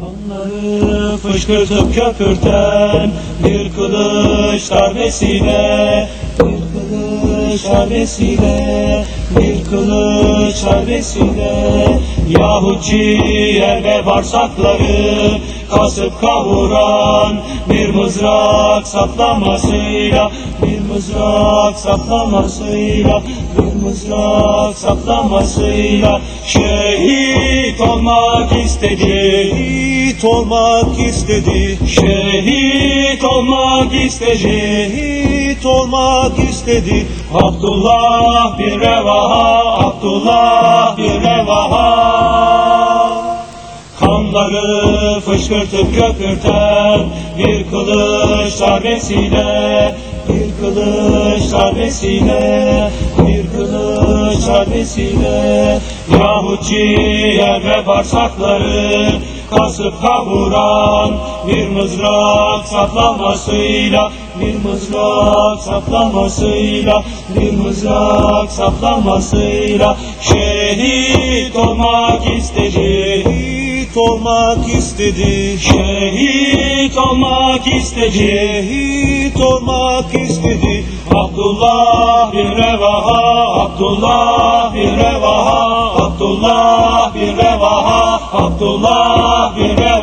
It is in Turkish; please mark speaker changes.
Speaker 1: Onları fışkırtıp köpürten bir kılıç darbesiyle bir kılıç darbesiyle bir kılıç darbesiyle. Yahut ciğer ve bağırsakları kasıp kavuran bir mızrak saplamasıyla bir mızrak saplamasıyla bir mızrak saplamasıyla şehit olmak istedi.
Speaker 2: Şehit olmak istedi.
Speaker 1: Şehit olmak istedi.
Speaker 2: Şehit olmak istedi.
Speaker 1: Abdullah bin Revaha Abdullah bin Revaha Kanları fışkırtıp köpürten bir kılıç darbesiyle bir kılıç darbesiyle bir kılıç darbesiyle. Yahut ciğer ve bağırsakları kasıp kavuran bir mızrak saplamasıyla bir mızrak saplamasıyla bir mızrak saplamasıyla şehit olmak istedi
Speaker 2: Şehit olmak istedi
Speaker 1: şehit olmak istedi.
Speaker 2: Şehit olmak istedi.
Speaker 1: Abdullah bin Revaha Abdullah bin Revaha Abdullah bin Revaha Abdullah bin Revaha